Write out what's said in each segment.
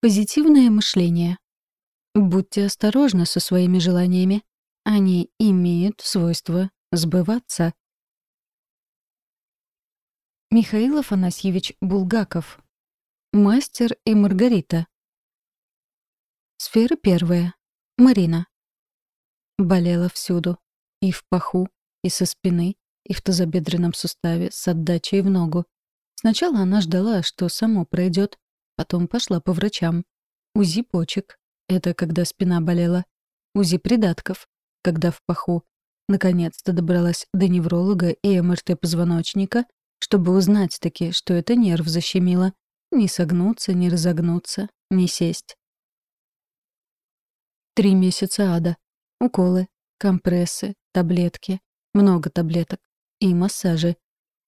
Позитивное мышление. Будьте осторожны со своими желаниями. Они имеют свойство сбываться. Михаил Афанасьевич Булгаков. Мастер и Маргарита. Сфера первая. Марина. Болела всюду. И в паху, и со спины, и в тазобедренном суставе с отдачей в ногу. Сначала она ждала, что само пройдет, потом пошла по врачам. УЗИ почек — это когда спина болела. УЗИ придатков — когда в паху. Наконец-то добралась до невролога и МРТ позвоночника, чтобы узнать-таки, что это нерв защемило. Не согнуться, не разогнуться, не сесть. Три месяца ада. Уколы, компрессы, таблетки, много таблеток и массажи.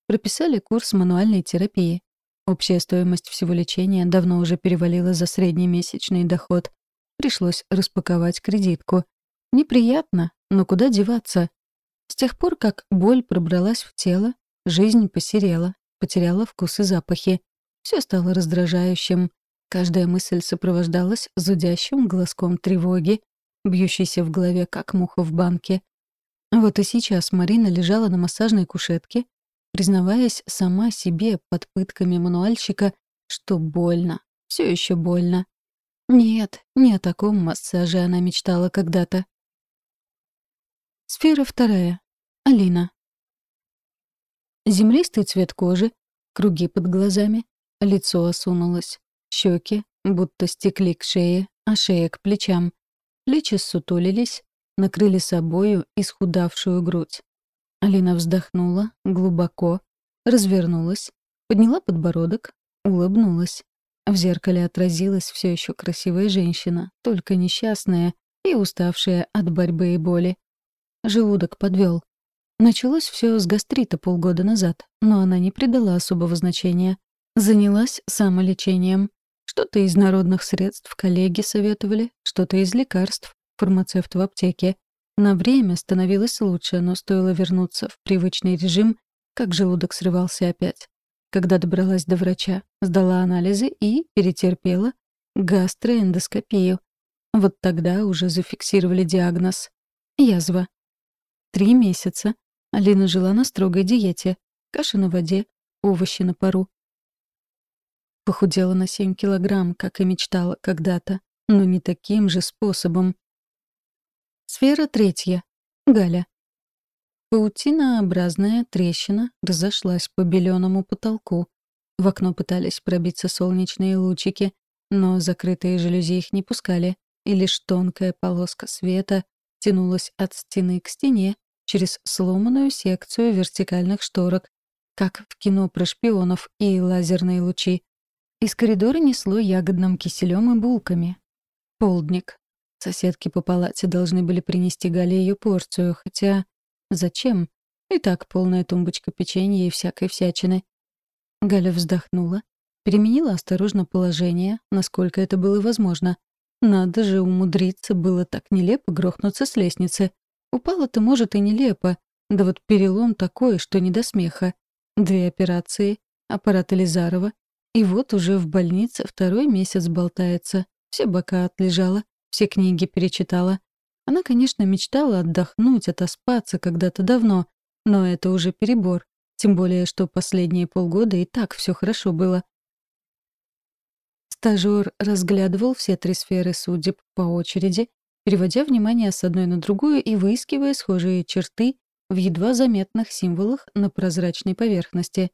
Прописали курс мануальной терапии. Общая стоимость всего лечения давно уже перевалила за средний месячный доход. Пришлось распаковать кредитку. Неприятно, но куда деваться? С тех пор, как боль пробралась в тело, жизнь посерела, потеряла вкус и запахи. Все стало раздражающим. Каждая мысль сопровождалась зудящим глазком тревоги, бьющейся в голове, как муха в банке. Вот и сейчас Марина лежала на массажной кушетке, признаваясь сама себе под пытками мануальщика, что больно, все еще больно. Нет, не о таком массаже она мечтала когда-то. Сфера вторая. Алина. Землистый цвет кожи, круги под глазами, лицо осунулось, щеки будто стекли к шее, а шея к плечам. Плечи ссутулились, накрыли собою исхудавшую грудь. Алина вздохнула глубоко, развернулась, подняла подбородок, улыбнулась. В зеркале отразилась все еще красивая женщина, только несчастная и уставшая от борьбы и боли. Желудок подвел. Началось все с гастрита полгода назад, но она не придала особого значения. Занялась самолечением. Что-то из народных средств коллеги советовали, что-то из лекарств, фармацевт в аптеке. На время становилось лучше, но стоило вернуться в привычный режим, как желудок срывался опять. Когда добралась до врача, сдала анализы и перетерпела гастроэндоскопию. Вот тогда уже зафиксировали диагноз — язва. Три месяца Алина жила на строгой диете. Каша на воде, овощи на пару. Похудела на 7 килограмм, как и мечтала когда-то, но не таким же способом. Сфера третья. Галя. Паутинообразная трещина разошлась по беленому потолку. В окно пытались пробиться солнечные лучики, но закрытые жалюзи их не пускали, и лишь тонкая полоска света тянулась от стены к стене через сломанную секцию вертикальных шторок, как в кино про шпионов и лазерные лучи. Из коридора несло ягодным киселем и булками. Полдник. Соседки по палате должны были принести Гале ее порцию, хотя... Зачем? И так полная тумбочка печенья и всякой всячины. Галя вздохнула, переменила осторожно положение, насколько это было возможно. Надо же умудриться было так нелепо грохнуться с лестницы. Упала-то, может, и нелепо, да вот перелом такой, что не до смеха. Две операции, аппарат Элизарова, и вот уже в больнице второй месяц болтается. Все бока отлежала, все книги перечитала. Она, конечно, мечтала отдохнуть, отоспаться когда-то давно, но это уже перебор. Тем более, что последние полгода и так все хорошо было. Стажёр разглядывал все три сферы судеб по очереди, переводя внимание с одной на другую и выискивая схожие черты в едва заметных символах на прозрачной поверхности.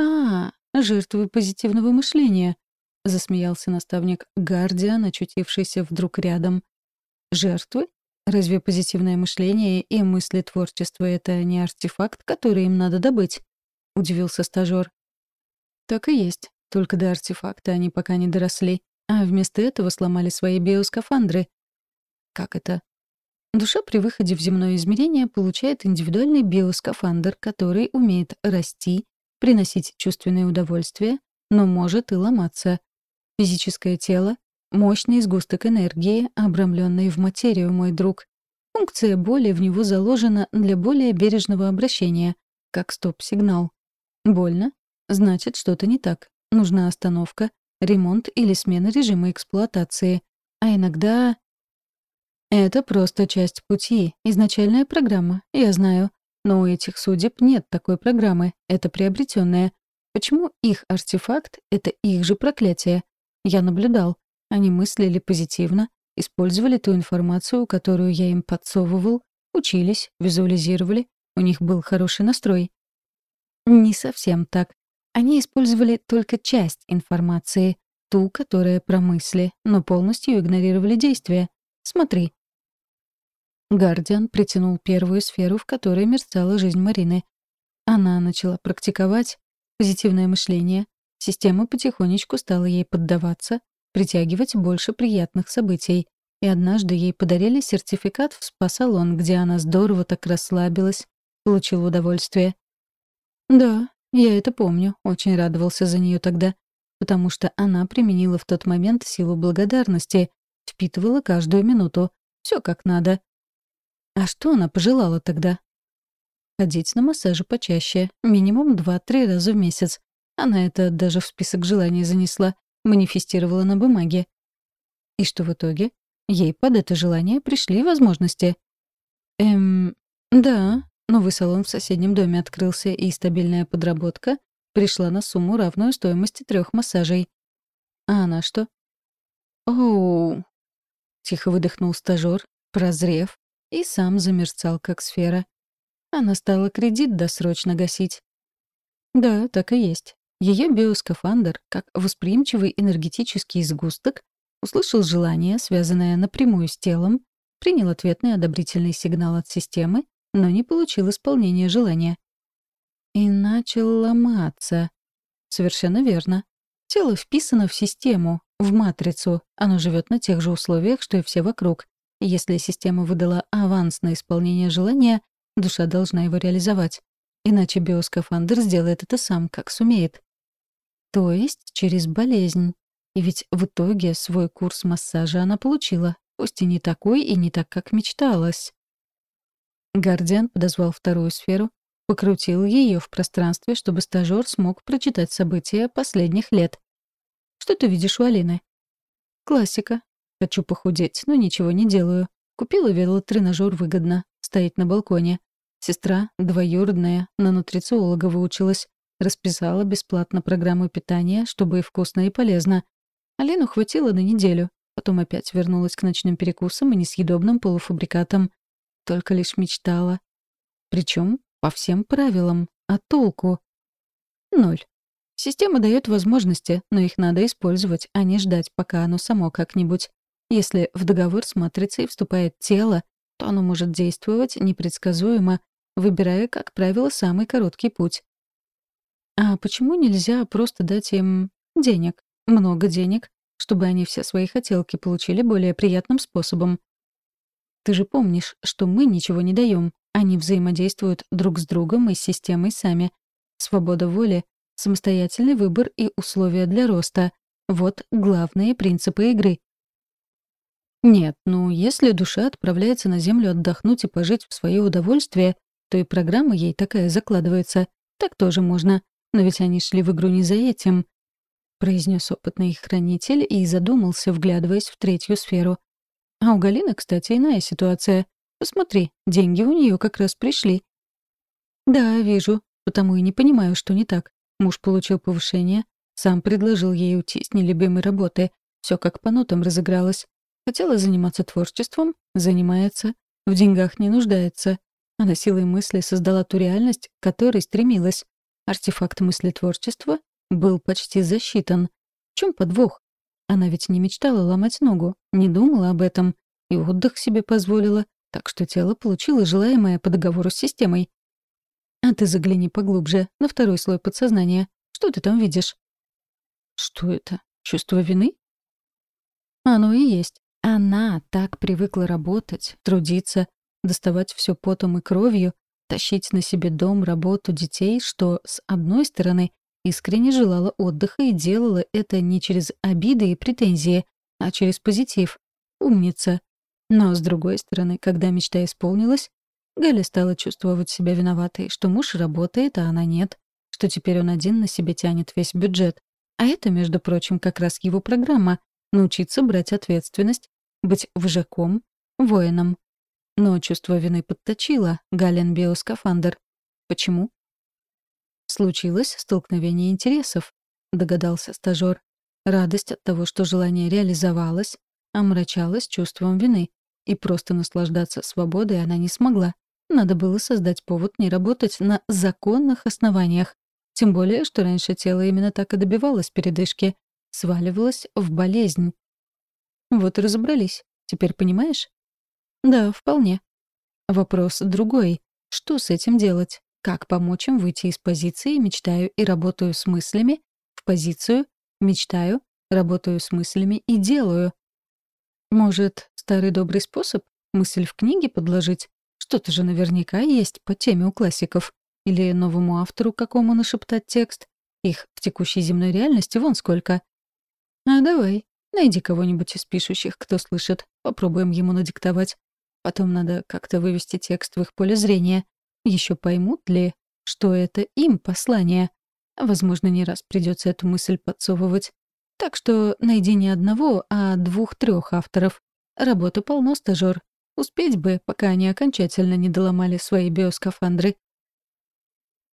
«А, жертвы позитивного мышления», — засмеялся наставник Гардиан, очутившийся вдруг рядом. «Жертвы? Разве позитивное мышление и мысли творчества — это не артефакт, который им надо добыть?» — удивился стажёр. «Так и есть. Только до артефакта они пока не доросли, а вместо этого сломали свои биоскафандры. Как это? Душа при выходе в земное измерение получает индивидуальный биоскафандр, который умеет расти, приносить чувственное удовольствие, но может и ломаться. Физическое тело — мощный сгусток энергии, обрамленный в материю, мой друг. Функция боли в него заложена для более бережного обращения, как стоп-сигнал. Больно? Значит, что-то не так. Нужна остановка, ремонт или смена режима эксплуатации. А иногда... Это просто часть пути, изначальная программа, я знаю. Но у этих судеб нет такой программы, это приобретенное. Почему их артефакт — это их же проклятие? Я наблюдал. Они мыслили позитивно, использовали ту информацию, которую я им подсовывал, учились, визуализировали, у них был хороший настрой. Не совсем так. Они использовали только часть информации, ту, которая про мысли, но полностью игнорировали действия. Смотри. Гардиан притянул первую сферу, в которой мерцала жизнь Марины. Она начала практиковать позитивное мышление. Система потихонечку стала ей поддаваться, притягивать больше приятных событий. И однажды ей подарили сертификат в спа-салон, где она здорово так расслабилась, получила удовольствие. Да, я это помню, очень радовался за нее тогда, потому что она применила в тот момент силу благодарности, впитывала каждую минуту, все как надо. А что она пожелала тогда? Ходить на массажи почаще, минимум 2-3 раза в месяц. Она это даже в список желаний занесла, манифестировала на бумаге. И что в итоге? Ей под это желание пришли возможности. Эм, да, новый салон в соседнем доме открылся, и стабильная подработка пришла на сумму, равную стоимости трех массажей. А она что? «Оу!» — тихо выдохнул стажёр, прозрев, и сам замерцал, как сфера. Она стала кредит досрочно гасить. Да, так и есть. Ее биоскафандр, как восприимчивый энергетический сгусток, услышал желание, связанное напрямую с телом, принял ответный одобрительный сигнал от системы, но не получил исполнения желания. И начал ломаться. Совершенно верно. Тело вписано в систему, в матрицу. Оно живет на тех же условиях, что и все вокруг. Если система выдала аванс на исполнение желания, душа должна его реализовать. Иначе биоскафандр сделает это сам, как сумеет. То есть через болезнь. И ведь в итоге свой курс массажа она получила, пусть и не такой, и не так, как мечталось. Гардиан подозвал вторую сферу, покрутил ее в пространстве, чтобы стажёр смог прочитать события последних лет. «Что ты видишь у Алины?» «Классика. Хочу похудеть, но ничего не делаю. Купила велотренажер выгодно. Стоит на балконе. Сестра, двоюродная, на нутрициолога выучилась. Расписала бесплатно программу питания, чтобы и вкусно, и полезно. Алину хватило на неделю. Потом опять вернулась к ночным перекусам и несъедобным полуфабрикатам. Только лишь мечтала. Причем по всем правилам. А толку? Ноль. Система дает возможности, но их надо использовать, а не ждать, пока оно само как-нибудь. Если в договор с матрицей вступает тело, то оно может действовать непредсказуемо, выбирая, как правило, самый короткий путь. А почему нельзя просто дать им денег, много денег, чтобы они все свои хотелки получили более приятным способом? Ты же помнишь, что мы ничего не даем, они взаимодействуют друг с другом и с системой сами. Свобода воли, самостоятельный выбор и условия для роста — вот главные принципы игры. Нет, ну если душа отправляется на Землю отдохнуть и пожить в свое удовольствие, то и программа ей такая закладывается. Так тоже можно. Но ведь они шли в игру не за этим. Произнес опытный хранитель и задумался, вглядываясь в третью сферу. А у Галины, кстати, иная ситуация. Посмотри, деньги у нее как раз пришли. Да, вижу, потому и не понимаю, что не так. Муж получил повышение, сам предложил ей уйти с нелюбимой работы. Все как по нотам разыгралось. Хотела заниматься творчеством — занимается. В деньгах не нуждается. Она силой мысли создала ту реальность, к которой стремилась. Артефакт мысли творчества был почти засчитан. В чем подвох? Она ведь не мечтала ломать ногу, не думала об этом и отдых себе позволила, так что тело получило желаемое по договору с системой. А ты загляни поглубже, на второй слой подсознания. Что ты там видишь? Что это? Чувство вины? Оно и есть. Она так привыкла работать, трудиться, доставать все потом и кровью, тащить на себе дом, работу, детей, что, с одной стороны, искренне желала отдыха и делала это не через обиды и претензии, а через позитив. Умница. Но, с другой стороны, когда мечта исполнилась, Галя стала чувствовать себя виноватой, что муж работает, а она нет, что теперь он один на себе тянет весь бюджет. А это, между прочим, как раз его программа — научиться брать ответственность, быть вжаком, воином. Но чувство вины подточило Гален биоскафандр. Почему? Случилось столкновение интересов, догадался стажёр. Радость от того, что желание реализовалось, омрачалась чувством вины, и просто наслаждаться свободой она не смогла. Надо было создать повод не работать на законных основаниях. Тем более, что раньше тело именно так и добивалось передышки. Сваливалось в болезнь. Вот и разобрались. Теперь понимаешь? Да, вполне. Вопрос другой. Что с этим делать? Как помочь им выйти из позиции «мечтаю и работаю с мыслями» в позицию «мечтаю, работаю с мыслями и делаю»? Может, старый добрый способ — мысль в книге подложить? Что-то же наверняка есть по теме у классиков. Или новому автору какому нашептать текст. Их в текущей земной реальности вон сколько. А давай, найди кого-нибудь из пишущих, кто слышит. Попробуем ему надиктовать. Потом надо как-то вывести текст в их поле зрения. Еще поймут ли, что это им послание. Возможно, не раз придется эту мысль подсовывать. Так что найди не одного, а двух-трех авторов. Работы полно, стажёр. Успеть бы, пока они окончательно не доломали свои биоскафандры.